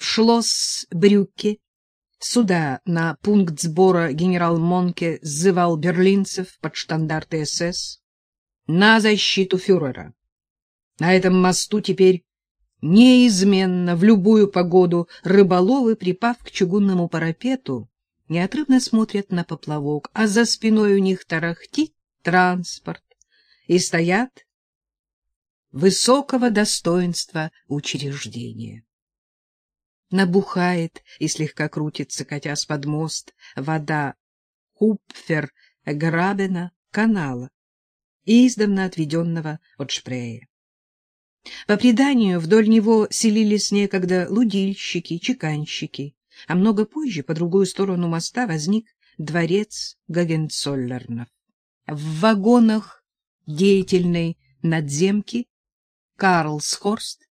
в Шлосс-Брюкке. Сюда на пункт сбора генерал Монке сзывал берлинцев под штандарты СС на защиту фюрера. На этом мосту теперь неизменно в любую погоду рыболовы, припав к чугунному парапету, неотрывно смотрят на поплавок, а за спиной у них тарахтит транспорт и стоят высокого достоинства учреждения. Набухает и слегка крутится, катя с под мост, вода Купфер-Грабена канала, издавна отведенного от Шпрея. По преданию, вдоль него селились некогда лудильщики, чеканщики, а много позже, по другую сторону моста, возник дворец Гагенцоллернов. В вагонах деятельной надземки Карлсхорст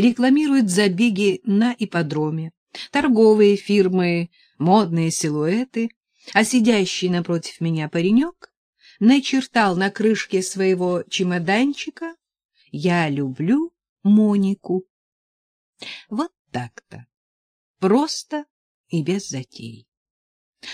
рекламирует забеги на ипподроме, торговые фирмы, модные силуэты, а сидящий напротив меня паренек начертал на крышке своего чемоданчика «Я люблю Монику». Вот так-то. Просто и без затей.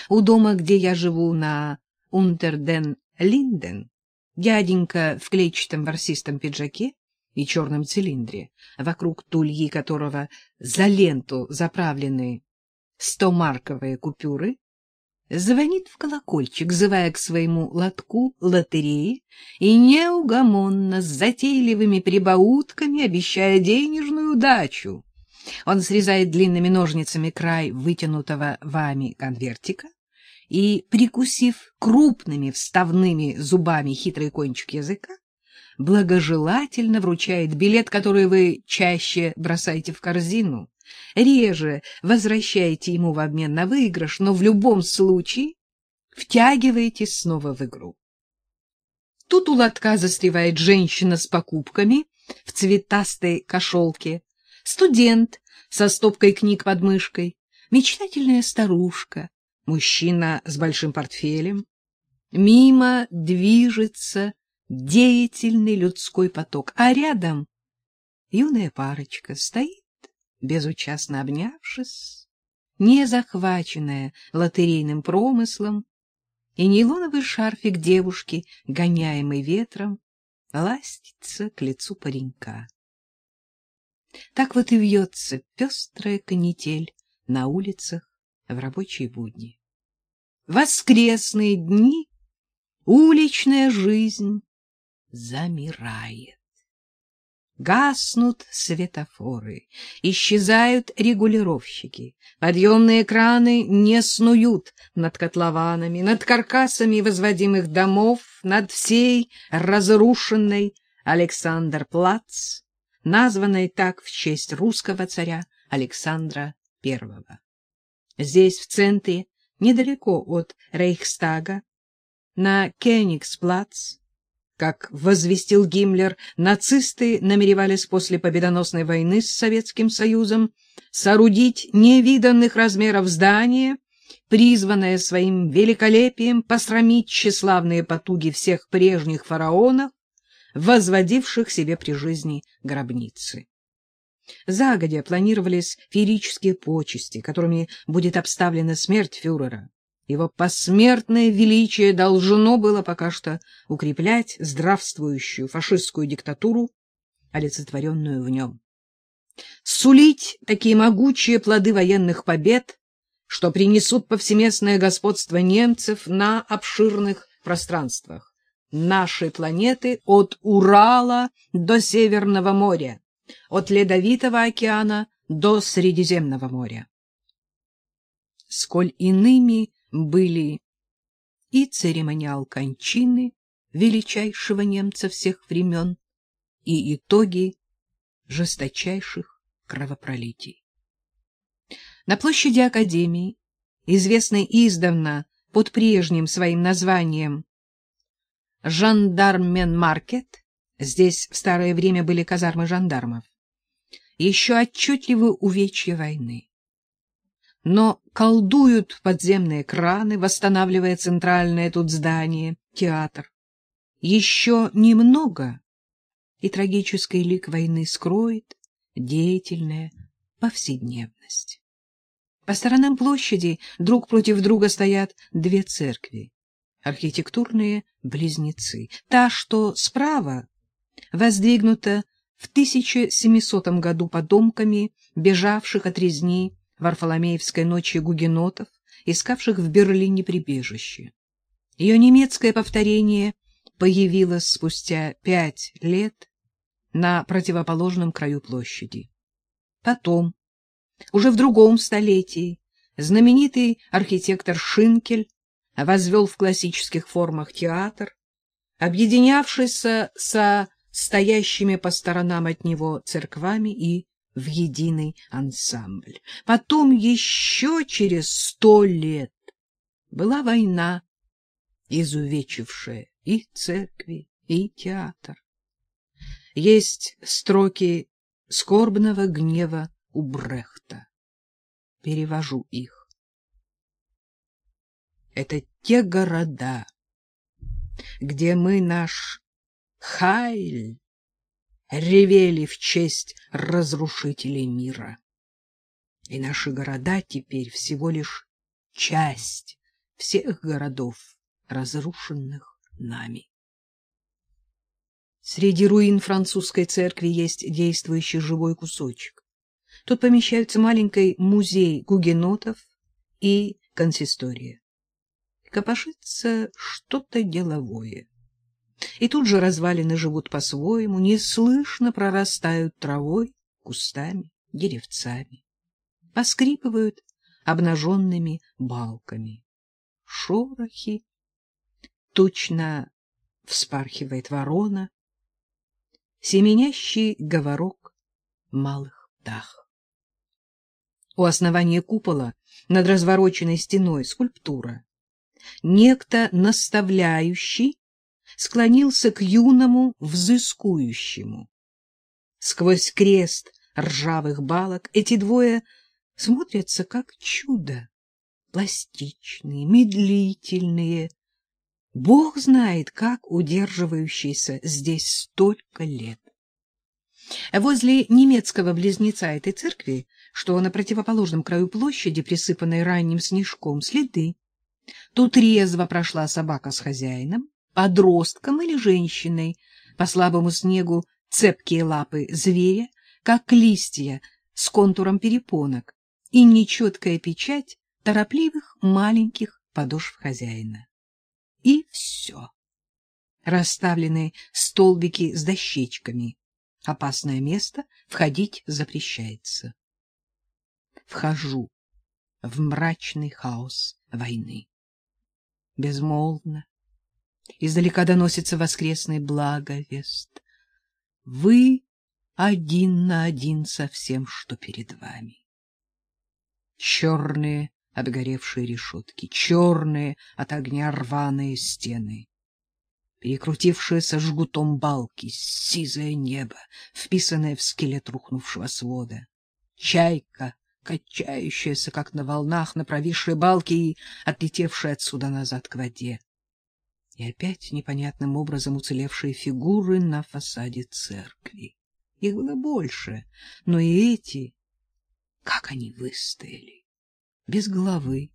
У дома, где я живу на Унтерден-Линден, дяденька в клетчатом ворсистом пиджаке и черном цилиндре, вокруг тульи которого за ленту заправлены стомарковые купюры, звонит в колокольчик, зывая к своему лотку лотереи и неугомонно с затейливыми прибаутками обещая денежную удачу. Он срезает длинными ножницами край вытянутого вами конвертика и, прикусив крупными вставными зубами хитрый кончик языка, благожелательно вручает билет, который вы чаще бросаете в корзину, реже возвращаете ему в обмен на выигрыш, но в любом случае втягиваетесь снова в игру. Тут у лотка застревает женщина с покупками в цветастой кошелке, студент со стопкой книг под мышкой, мечтательная старушка, мужчина с большим портфелем. Мимо движется деятельный людской поток, а рядом юная парочка стоит, безучастно обнявшись, не захваченная лотерейным промыслом, и нейлоновый шарфик девушки, гоняемый ветром, ластится к лицу паренька. Так вот и вьется пестрая канитель на улицах в рабочие будни. Воскресные дни, уличная жизнь замирает. Гаснут светофоры, исчезают регулировщики, подъемные краны не снуют над котлованами, над каркасами возводимых домов, над всей разрушенной Александр-Плац, названной так в честь русского царя Александра I. Здесь, в центре, недалеко от Рейхстага, на Кенигсплац, как возвестил Гиммлер, нацисты намеревались после победоносной войны с Советским Союзом соорудить невиданных размеров здание, призванное своим великолепием посрамить тщеславные потуги всех прежних фараонов, возводивших себе при жизни гробницы. Загодя планировались феерические почести, которыми будет обставлена смерть фюрера. Его посмертное величие должно было пока что укреплять здравствующую фашистскую диктатуру, олицетворенную в нем. Сулить такие могучие плоды военных побед, что принесут повсеместное господство немцев на обширных пространствах нашей планеты от Урала до Северного моря, от Ледовитого океана до Средиземного моря. Сколь иными были и церемониал кончины величайшего немца всех времен, и итоги жесточайших кровопролитий. На площади Академии, известной издавна под прежним своим названием Жандармен-маркет, здесь в старое время были казармы жандармов, еще отчетливы увечья войны но колдуют подземные краны, восстанавливая центральное тут здание, театр. Еще немного, и трагический лик войны скроет деятельное повседневность. По сторонам площади друг против друга стоят две церкви, архитектурные близнецы. Та, что справа, воздвигнута в 1700 году потомками бежавших от резни Варфоломеевской ночи гугенотов, искавших в Берлине прибежище. Ее немецкое повторение появилось спустя пять лет на противоположном краю площади. Потом, уже в другом столетии, знаменитый архитектор Шинкель возвел в классических формах театр, объединявшийся со стоящими по сторонам от него церквами и в единый ансамбль. Потом еще через сто лет была война, изувечившая и церкви, и театр. Есть строки скорбного гнева у Брехта. Перевожу их. Это те города, где мы наш Хайль ревели в честь разрушителей мира. И наши города теперь всего лишь часть всех городов, разрушенных нами. Среди руин французской церкви есть действующий живой кусочек. Тут помещаются маленький музей гугенотов и консистория. Копошится что-то деловое. И тут же развалины живут по-своему, неслышно прорастают травой, кустами, деревцами. Поскрипывают обнаженными балками. Шорохи. Точно вспархивает ворона, семенящий говорок малых птах. У основания купола над развороченной стеной скульптура. Некто наставляющий склонился к юному взыскующему. Сквозь крест ржавых балок эти двое смотрятся как чудо, пластичные, медлительные, Бог знает, как удерживающийся здесь столько лет. Возле немецкого близнеца этой церкви, что на противоположном краю площади, присыпанной ранним снежком, следы. Тут резво прошла собака с хозяином, подростком или женщиной, по слабому снегу цепкие лапы зверя, как листья с контуром перепонок, и нечеткая печать торопливых маленьких подошв хозяина и все. Расставлены столбики с дощечками. Опасное место, входить запрещается. Вхожу в мрачный хаос войны. Безмолвно, издалека доносится воскресный благовест. Вы один на один со всем, что перед вами. Черные обгоревшие решетки, черные от огня рваные стены, перекрутившиеся жгутом балки, сизое небо, вписанное в скелет рухнувшего свода, чайка, качающаяся, как на волнах, на провисшей балке и отлетевшая отсюда назад к воде. И опять непонятным образом уцелевшие фигуры на фасаде церкви. Их было больше, но и эти, как они выстояли без головы,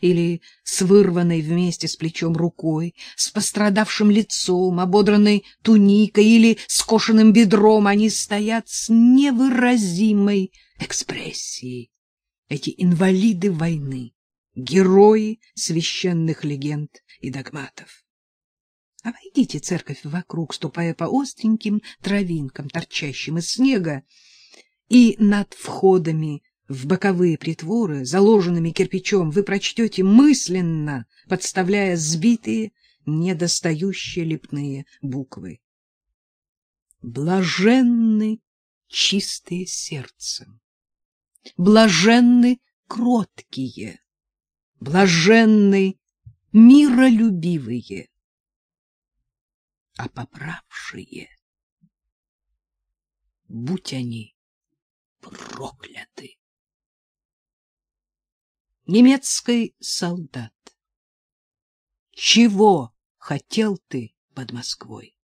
или с вырванной вместе с плечом рукой, с пострадавшим лицом, ободранной туникой или скошенным бедром, они стоят с невыразимой экспрессией. Эти инвалиды войны, герои священных легенд и догматов. Обойдите церковь вокруг, ступая по остреньким травинкам, торчащим из снега, и над входами в боковые притворы, заложенными кирпичом, вы прочтете мысленно, подставляя сбитые, недостающие лепные буквы. Блаженны чистые сердцем, блаженны кроткие, блаженны миролюбивые, а поправшие, будь они прокляты немецкий солдат. Чего хотел ты под Москвой?